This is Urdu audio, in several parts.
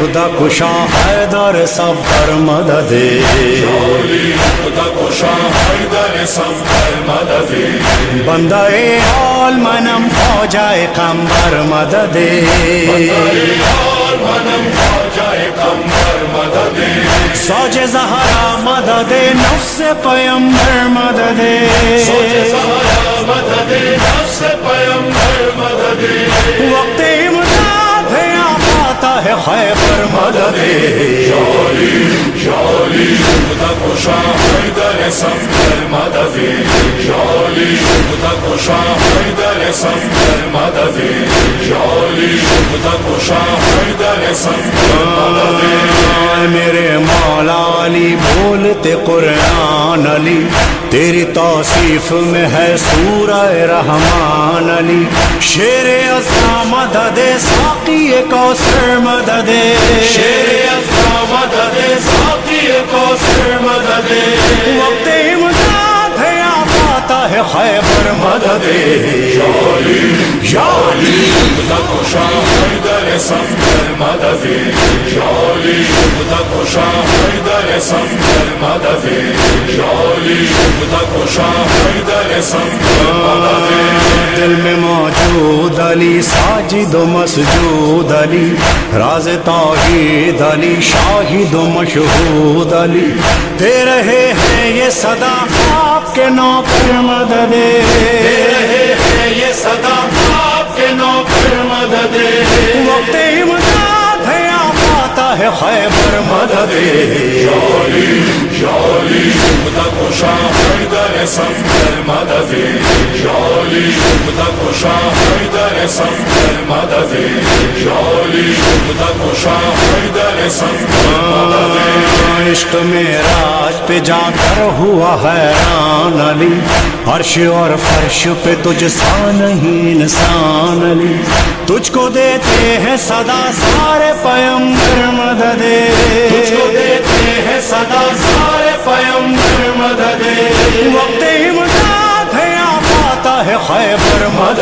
خدا کشا حیدر سفر مدد خدا کشا حیدر سفر بندہ آل منم خواجہ قمبر مدد سوج زہرا مدد نفس پیمبر مدد وقت امداد ہے آتا ہے خیبر مدد حیدر کشا حیدر کشا حیدر میرے مولا علی بولتے قرآن علی. تیری توصیف میں ہے سورہ رحمان علی. شیر ازا مدد ساقی کوثر مدد. شیر افزا مدد ساقی مدد وقت امداد ہے آتا ہے خیبر مدد شالی شالی خدا کشا حیدر سفر مدد شالی خدا کشا حیدر سفر مدد شالی خدا کشا حیدر سفر مدد دل میں موجود علی، ساجد و مسجود علی، راز توحید علی، شاہد و مشہود علی۔ دے رہے ہیں یہ صدا آپ کے نوکر مدد۔ رہے ہیں یہ صدا آپ کے نوکر مدد۔ وقت امداد ہے، آپ آتا ہے خیبر مدد۔ شالی شالی خدا کشا حیدر سفر مدد شالی خدا کشا حیدر سفر مدد شالی خدا کشا حیدر سفر مدد عشق میں راج پہ جا کر ہوا حیران علی، عرش اور فرش پہ تجھ سا نہیں انسان علی۔ تجھ کو دیتے ہیں صدا سارے پیمبر مدد ہے خیبر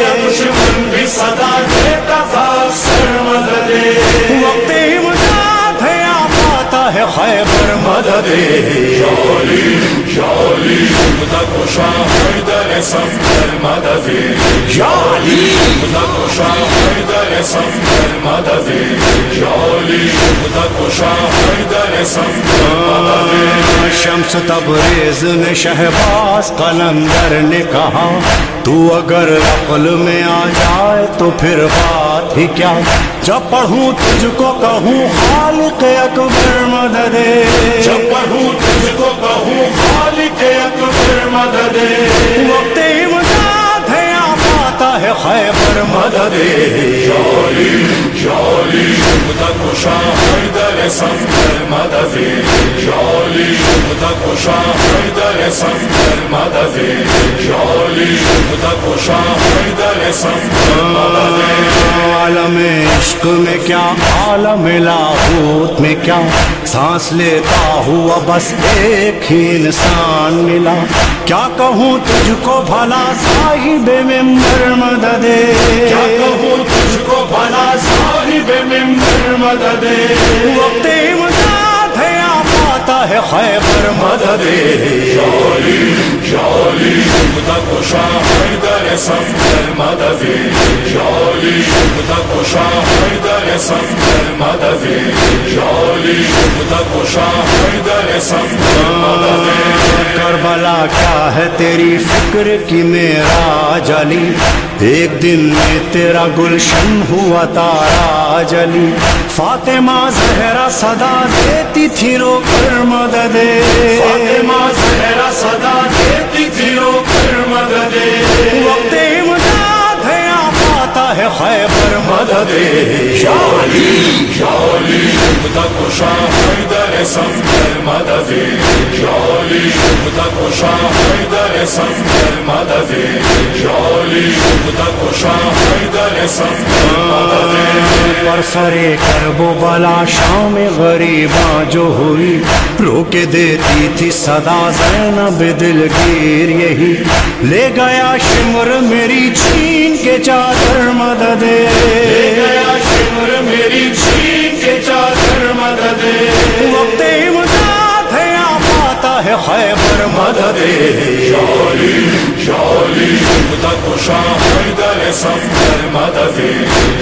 دشمن بھی صدا دیتا تھا سر مدد وقت ہے آپ آتا ہے خیبر مدد شالی شالی خدا کشا حیدر سفر مدد شالی خدا کشا حیدر سفر مدد شالی خدا کشا حیدر سفر مدد شمس تبریز نے شہباز قلندر نے کہا تو اگر عقل میں آ جائے تو پھر بات ہی کیا؟ جب پڑھوں تجھ کو کہوں خالق اکبر مدد۔ جب پڑھوں تجھ کو کہوں خالق اکبر مدد۔ خیبر مدد شالی شالی خدا کشا حیدر کشا حیدر کشا حیدر عالم عشق میں کیا عالم لاہوت میں کیا سانس لیتا ہوا بس ایک ہی انسان ملا کیا کہوں تجھ کو بھلا صاحب ممبر مدد کیا کہوں تجھ کو بھلا صاحب ممبر مدد وقت امداد ہے آپ آتا ہے خیبر مدد شالی شالی خدا کشا حیدر صفدر مدد شالی شبتا کشا حیدر صفدر مدد شالی شبتا کشا حیدر صفدر کیا ہے تیری فکر کی میرا جلی؟ ایک دن میں تیرا گلشن ہوا تارا جلی۔ فاطمہ زہرا صدا دیتی تھی رو کر مدد۔ فاطمہ زہرا صدا دیتی تھی رو کر مدد۔ وقت امداد ہے پاتا ہے خیبر مدد شالی شالی شبتا کشا حیدر صفدر مددی شالی شبتا کشا حیدر صفدر مددی شالی شبتا کشا حیدر پر سرے کرب و بلا شام غریباں جو ہوئی۔ رو کے دیتی تھی صدا زینب دلگیر یہی۔ لے گیا شمر میری چھین کے چادر مدد گیا شمر میری چھین کے چادر مدد خیبر مدد شالی شالی شبتا کشا حیدر سفر مدد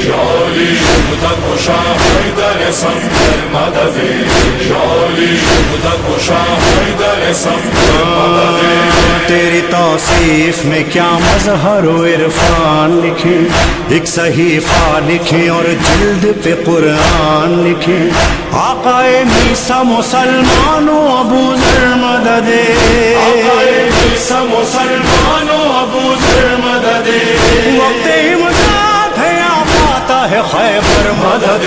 شالی شبتا کشا حیدر سفر مدد شالی شبتا کشا حیدر سفر مددی توصیف میں کیا مظہر و عرفان لکھے ایک صحیفہ لکھے اور جلد پہ قرآن لکھے آقا میسا مسلمانوں ابو ذر مدد مسلمانوں ابو ذر مدد وقت امداد ہے آتا ہے خیبر مدد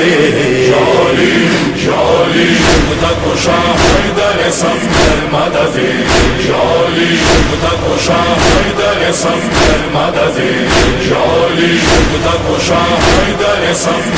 شالی شالی شبتا کشا حیدر صفدر مددی شالی شبتا کشا حیدر صفدر مددی شالی شبتا کشا حیدر صفدر